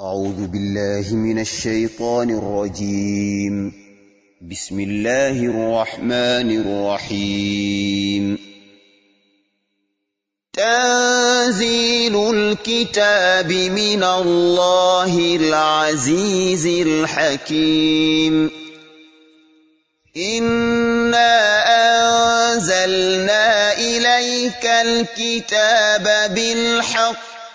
أعوذ بالله من الشيطان الرجيم. بسم الله الرحمن الرحيم. تنزيل الكتاب من الله العزيز الحكيم. إنا أنزلنا إليك الكتاب بالحق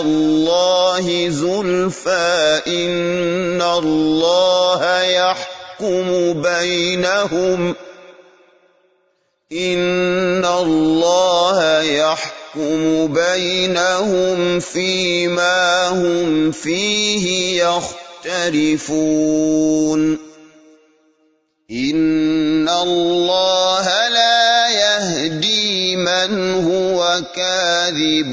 الله زلفى إن الله يحكم بينهم. إن الله يحكم بينهم فيما هم فيه يختلفون. إن الله لا يهدي من هو كاذب.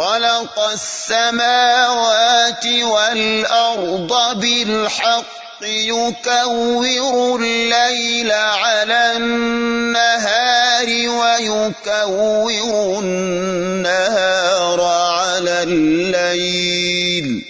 خلق السماوات والأرض بالحق يكور الليل على النهار ويكور النهار على الليل.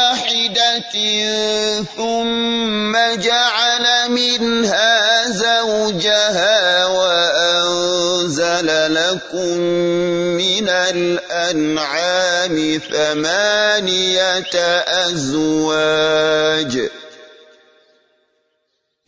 ثم جعل منها زوجها وأنزل لكم من الأنعام ثمانية أزواج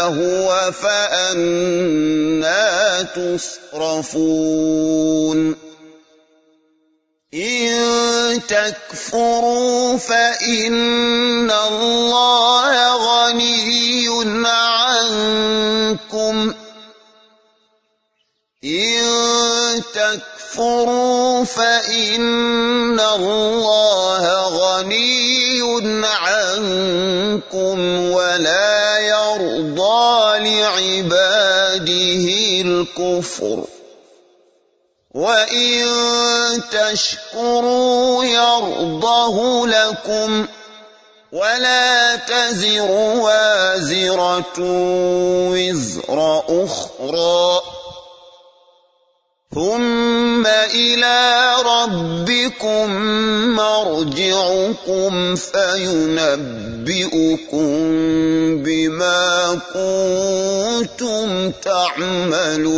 هو فأنا تصرفون. إن تكفروا فإن الله غني عنكم. إن تكفروا فإن الله غني عنكم ولا لعباده الكفر. وإن تشكروا يرضه لكم ولا تزر وازرة وزر أخرى. ثم إلى ربكم مرجعكم فينبئكم بما كنتم تعملون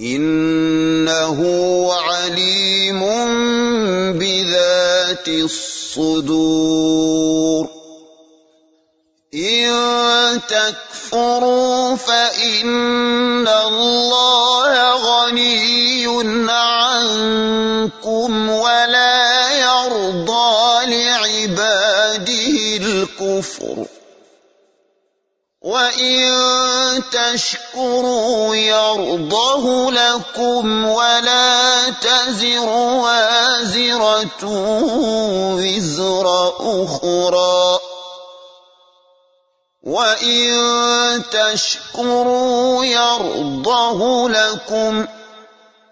إنه عليم بذات الصدور إن تكفروا فإن عنكم ولا يرضى لعباده الكفر. وإن تشكروا يرضه لكم ولا تزر وازرة وزر أخرى. وإن تشكروا يرضه لكم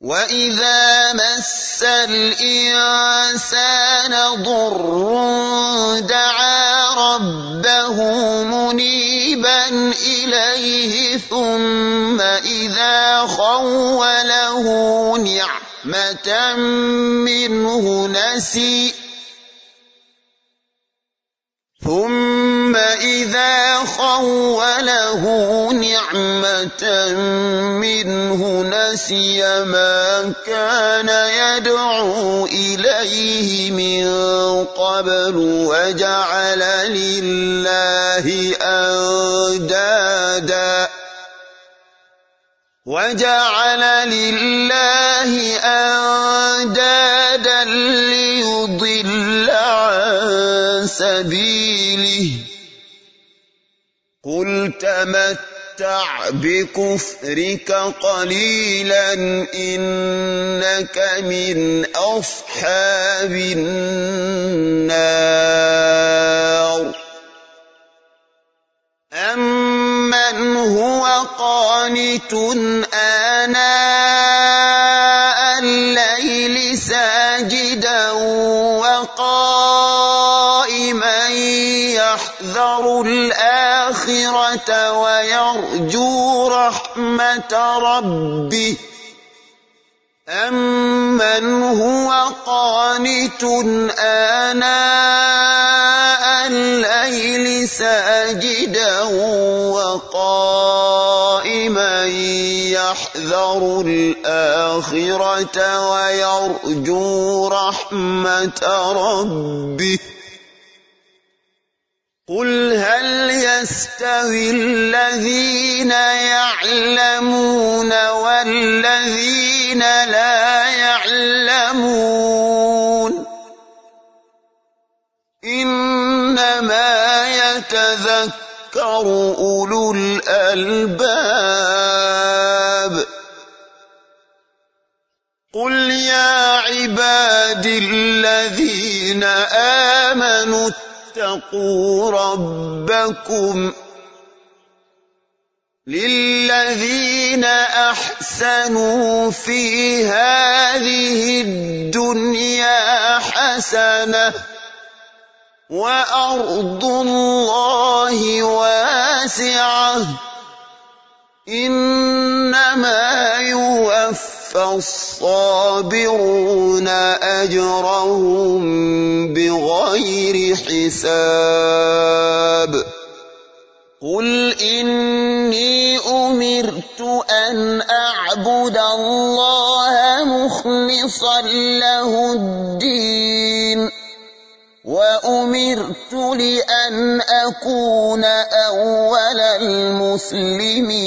وإذا مس الإنسان ضر دعا ربه منيبا إليه ثم إذا خوله نعمة منه نسي ثم إذا خوله نعمة منه نسي ما كان يدعو إليه من قبل وجعل لله أندادا وجعل لله أندادا ليضل سبيله. قل تمتع بكفرك قليلا إنك من أصحاب النار. أمن هو قانت آناء يحذر الآخرة ويرجو رحمة ربه. أمن هو قانت آناء الليل ساجدا وقائما يحذر الآخرة ويرجو رحمة ربه. قل هل يستوي الذين يعلمون والذين لا يعلمون إنما يتذكر أولو الألباب قل يا عبادي الذين آمنوا اتقوا ربكم للذين أحسنوا في هذه الدنيا حسنة وأرض الله واسعة إنما يوفى الصابرون أجرهم بغير حساب. قل إني أمرت أن أعبد الله مخلصا له الدين. وأمرت لأن أكون أول المسلمين.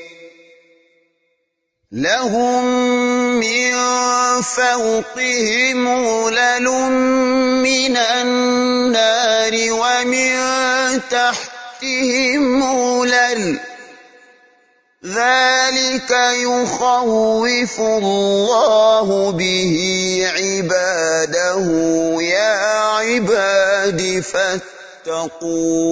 لهم من فوقهم غلل من النار ومن تحتهم غلل ذلك يخوف الله به عباده يا عباد فاتقون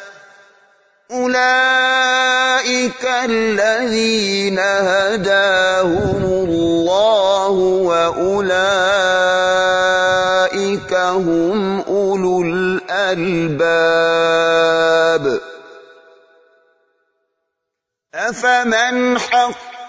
أولئك الذين هداهم الله وأولئك هم أولو الألباب أفمن حق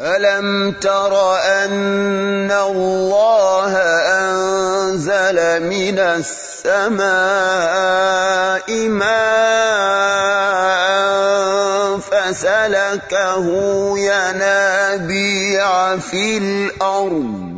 ألم تر أن الله أنزل من السماء ماء فسلكه ينابيع في الأرض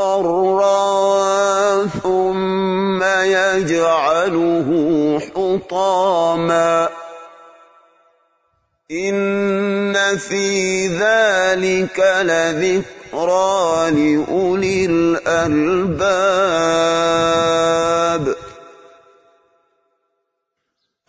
مصفرا ثم يجعله حطاما. إن في ذلك لذكرى لأولي الألباب.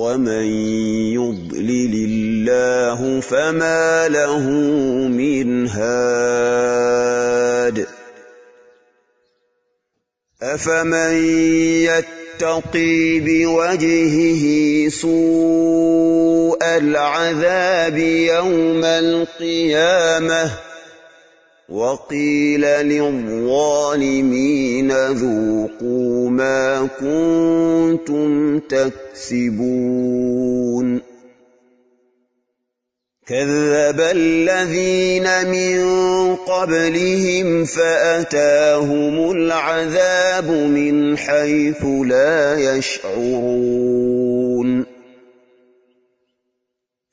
ومن يضلل الله فما له من هاد أفمن يتقي بوجهه سوء العذاب يوم القيامة وقيل للظالمين ذوقوا ما كنتم تكسبون. كذب الذين من قبلهم فأتاهم العذاب من حيث لا يشعرون.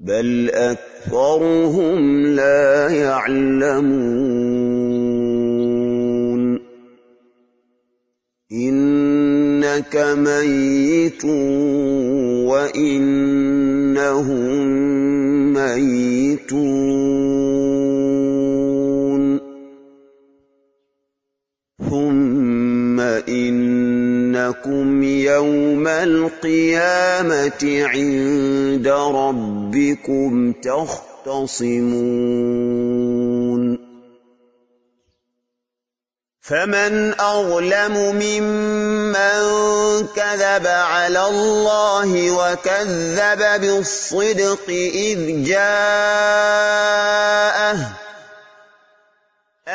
بل أكثرهم لا يعلمون إنك ميت وإنهم ميتون إنكم يوم القيامة عند ربكم تختصمون. فمن أظلم ممن كذب على الله وكذب بالصدق إذ جاءه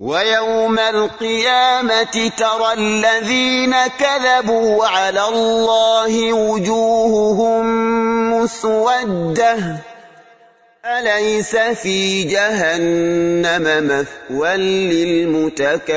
ويوم القيامة ترى الذين كذبوا على الله وجوههم مسودة. أليس في جهنم مثوى للمتكبرين؟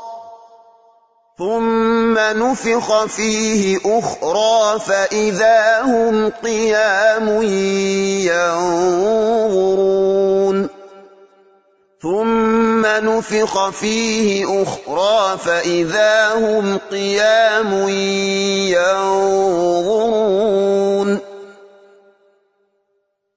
ثم نفخ فيه أخرى فإذا هم قيام ينظرون ثم نفخ فيه أخرى فإذا هم قيام ينظرون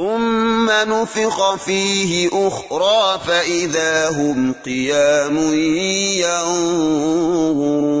ثم نفخ فيه أخرى فإذا هم قيام ينظرون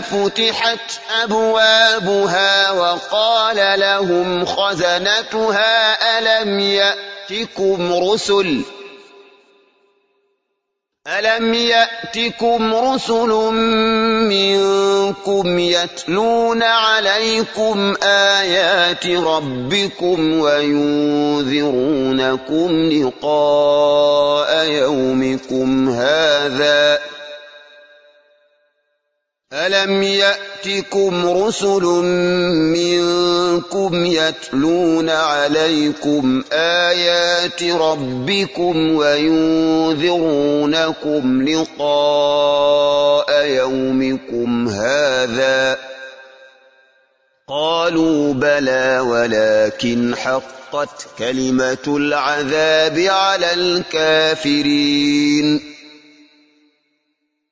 فتحت أبوابها وقال لهم خزنتها ألم يأتكم رسل ألم يأتكم رسل منكم يتلون عليكم آيات ربكم وينذرونكم لقاء يومكم هذا ألم يأتكم رسل منكم يتلون عليكم آيات ربكم وينذرونكم لقاء يومكم هذا قالوا بلى ولكن حقت كلمة العذاب على الكافرين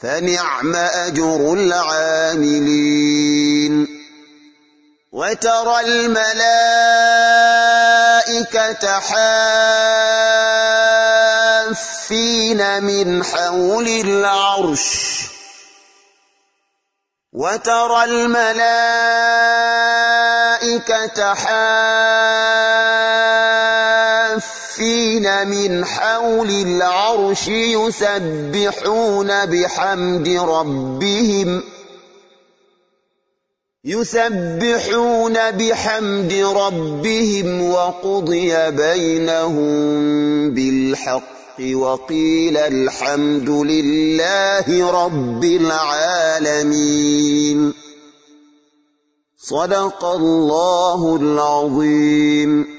فنعم أجر العاملين. وترى الملائكة حافين من حول العرش. وترى الملائكة حافين من حول العرش يسبحون بحمد ربهم. يسبحون بحمد ربهم وقضي بينهم بالحق وقيل الحمد لله رب العالمين. صدق الله العظيم.